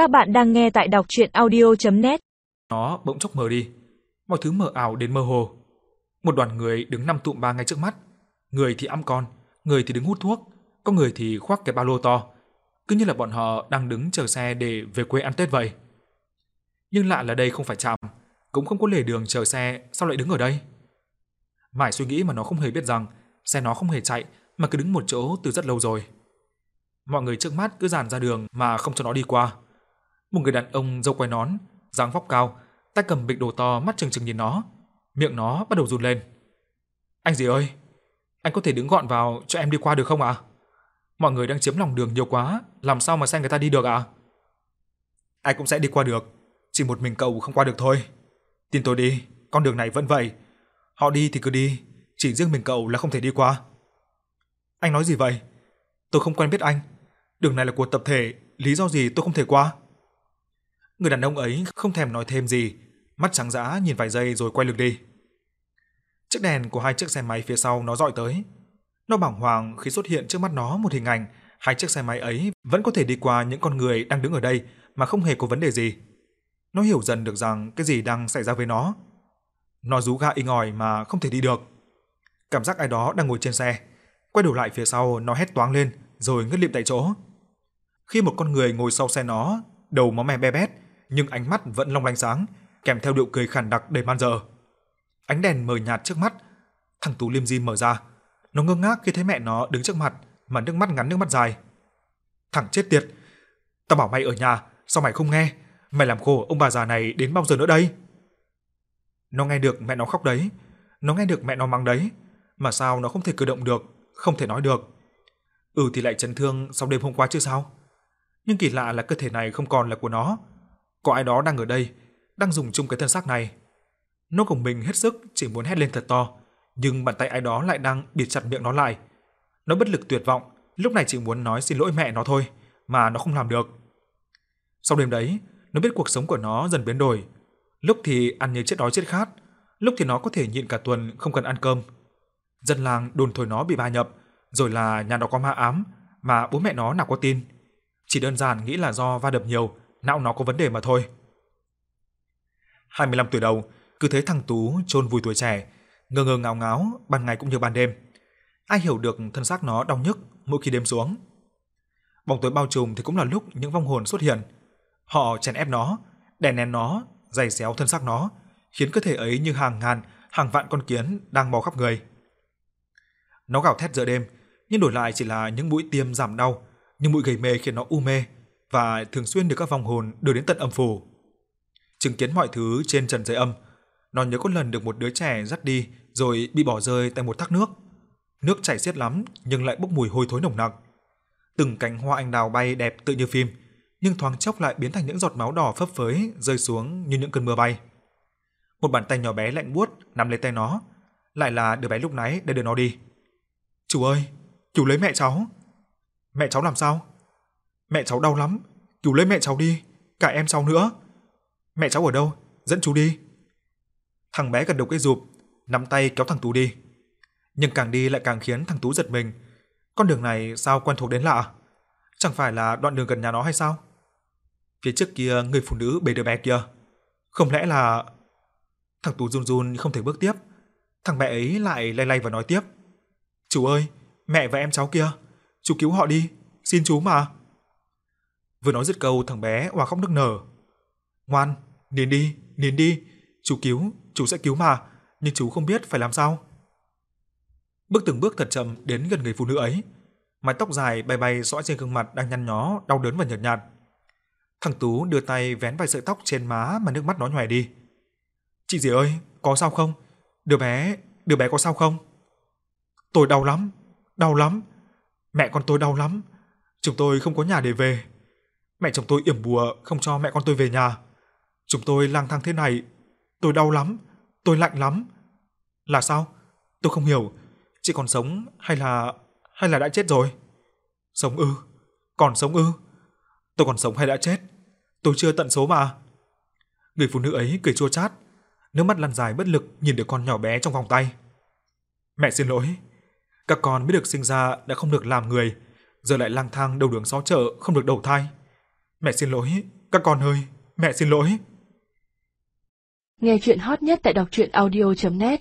Các bạn đang nghe tại đọc audio net Nó bỗng chốc mờ đi, mọi thứ mờ ảo đến mơ hồ. Một đoàn người đứng năm tụm ba ngay trước mắt, người thì ẵm con, người thì đứng hút thuốc, có người thì khoác cái ba lô to, cứ như là bọn họ đang đứng chờ xe để về quê ăn Tết vậy. Nhưng lạ là đây không phải trạm, cũng không có lề đường chờ xe, sao lại đứng ở đây? Mãi suy nghĩ mà nó không hề biết rằng xe nó không hề chạy mà cứ đứng một chỗ từ rất lâu rồi. Mọi người trước mắt cứ dàn ra đường mà không cho nó đi qua. Một người đàn ông râu quai nón, dáng vóc cao, tay cầm bịch đồ to mắt trừng trừng nhìn nó, miệng nó bắt đầu run lên. "Anh gì ơi, anh có thể đứng gọn vào cho em đi qua được không ạ?" Mọi người đang chiếm lòng đường nhiều quá, làm sao mà xe người ta đi được ạ? Ai cũng sẽ đi qua được, chỉ một mình cậu không qua được thôi. Tin tôi đi, con đường này vẫn vậy. Họ đi thì cứ đi, chỉ riêng mình cậu là không thể đi qua. Anh nói gì vậy? Tôi không quen biết anh. Đường này là của tập thể, lý do gì tôi không thể qua? Người đàn ông ấy không thèm nói thêm gì, mắt trắng dã nhìn vài giây rồi quay lưng đi. Chiếc đèn của hai chiếc xe máy phía sau nó dọi tới. Nó bàng hoàng khi xuất hiện trước mắt nó một hình ảnh, hai chiếc xe máy ấy vẫn có thể đi qua những con người đang đứng ở đây mà không hề có vấn đề gì. Nó hiểu dần được rằng cái gì đang xảy ra với nó. Nó rú ga inh ỏi mà không thể đi được. Cảm giác ai đó đang ngồi trên xe, quay đầu lại phía sau nó hét toáng lên rồi ngất lịm tại chỗ. Khi một con người ngồi sau xe nó, đầu máu me be bét, nhưng ánh mắt vẫn long lanh sáng, kèm theo điệu cười khàn đặc đầy man dợ. Ánh đèn mờ nhạt trước mắt, thằng Tú Liêm Di mở ra, nó ngơ ngác khi thấy mẹ nó đứng trước mặt mà nước mắt ngắn nước mắt dài. Thằng chết tiệt, tao bảo mày ở nhà, sao mày không nghe? Mày làm khổ ông bà già này đến bao giờ nữa đây? Nó nghe được mẹ nó khóc đấy, nó nghe được mẹ nó mắng đấy, mà sao nó không thể cử động được, không thể nói được. Ừ thì lại chấn thương sau đêm hôm qua chứ sao? Nhưng kỳ lạ là cơ thể này không còn là của nó. Có ai đó đang ở đây, đang dùng chung cái thân xác này. Nó cùng mình hết sức chỉ muốn hét lên thật to, nhưng bàn tay ai đó lại đang bịt chặt miệng nó lại. Nó bất lực tuyệt vọng, lúc này chỉ muốn nói xin lỗi mẹ nó thôi, mà nó không làm được. Sau đêm đấy, nó biết cuộc sống của nó dần biến đổi. Lúc thì ăn như chết đói chết khát, lúc thì nó có thể nhịn cả tuần không cần ăn cơm. Dân làng đồn thổi nó bị ba nhập, rồi là nhà nó có ma ám, mà bố mẹ nó nào có tin. Chỉ đơn giản nghĩ là do va đập nhiều, não nó có vấn đề mà thôi. 25 tuổi đầu, cứ thấy thằng Tú chôn vùi tuổi trẻ, ngơ ngơ ngáo ngáo ban ngày cũng như ban đêm. Ai hiểu được thân xác nó đau nhức mỗi khi đêm xuống. Bóng tối bao trùm thì cũng là lúc những vong hồn xuất hiện. Họ chèn ép nó, đè nén nó, giày xéo thân xác nó, khiến cơ thể ấy như hàng ngàn, hàng vạn con kiến đang bò khắp người. Nó gào thét giữa đêm, nhưng đổi lại chỉ là những mũi tiêm giảm đau, những mũi gầy mê khiến nó u mê và thường xuyên được các vong hồn đưa đến tận âm phủ. Chứng kiến mọi thứ trên trần giới âm, nó nhớ có lần được một đứa trẻ dắt đi rồi bị bỏ rơi tại một thác nước. Nước chảy xiết lắm nhưng lại bốc mùi hôi thối nồng nặc. Từng cánh hoa anh đào bay đẹp tự như phim, nhưng thoáng chốc lại biến thành những giọt máu đỏ phấp phới rơi xuống như những cơn mưa bay. Một bàn tay nhỏ bé lạnh buốt nắm lấy tay nó, lại là đứa bé lúc nãy để đưa nó đi. "Chú ơi, chủ lấy mẹ cháu." "Mẹ cháu làm sao?" "Mẹ cháu đau lắm, cứu lấy mẹ cháu đi, cả em cháu nữa." "Mẹ cháu ở đâu? Dẫn chú đi." Thằng bé gật đầu cái rụp, nắm tay kéo thằng Tú đi. Nhưng càng đi lại càng khiến thằng Tú giật mình. Con đường này sao quen thuộc đến lạ? Chẳng phải là đoạn đường gần nhà nó hay sao? Phía trước kia người phụ nữ bế đứa bé kia. Không lẽ là... Thằng Tú run run không thể bước tiếp. Thằng bé ấy lại lay lay và nói tiếp. Chú ơi, mẹ và em cháu kia, chú cứu họ đi, xin chú mà. Vừa nói dứt câu thằng bé hòa khóc nức nở. Ngoan, nín đi, nín đi, chú cứu, chú sẽ cứu mà, nhưng chú không biết phải làm sao. Bước từng bước thật chậm đến gần người phụ nữ ấy, mái tóc dài bay bay xõa trên gương mặt đang nhăn nhó, đau đớn và nhợt nhạt. Thằng Tú đưa tay vén vài sợi tóc trên má mà nước mắt nó nhòe đi. "Chị gì ơi, có sao không? Đứa bé, đứa bé có sao không?" "Tôi đau lắm, đau lắm. Mẹ con tôi đau lắm. Chúng tôi không có nhà để về. Mẹ chồng tôi yểm bùa không cho mẹ con tôi về nhà. Chúng tôi lang thang thế này, tôi đau lắm, tôi lạnh lắm." "Là sao? Tôi không hiểu, chị còn sống hay là hay là đã chết rồi?" "Sống ư? Còn sống ư? Tôi còn sống hay đã chết? Tôi chưa tận số mà." Người phụ nữ ấy cười chua chát, nước mắt lăn dài bất lực nhìn đứa con nhỏ bé trong vòng tay. "Mẹ xin lỗi, các con mới được sinh ra đã không được làm người, giờ lại lang thang đầu đường xó chợ không được đầu thai. Mẹ xin lỗi, các con ơi, mẹ xin lỗi. Nghe chuyện hot nhất tại đọc truyện audio.net